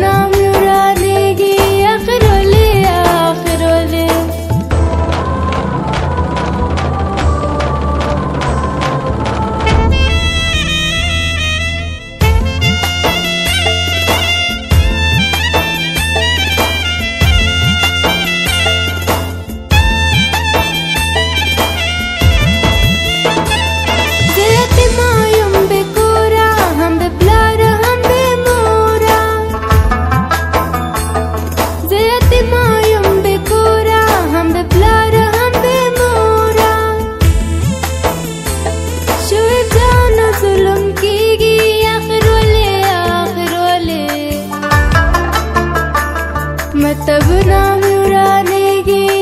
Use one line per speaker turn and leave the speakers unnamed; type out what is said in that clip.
नाम मैं तब नाम उड़ा मुरा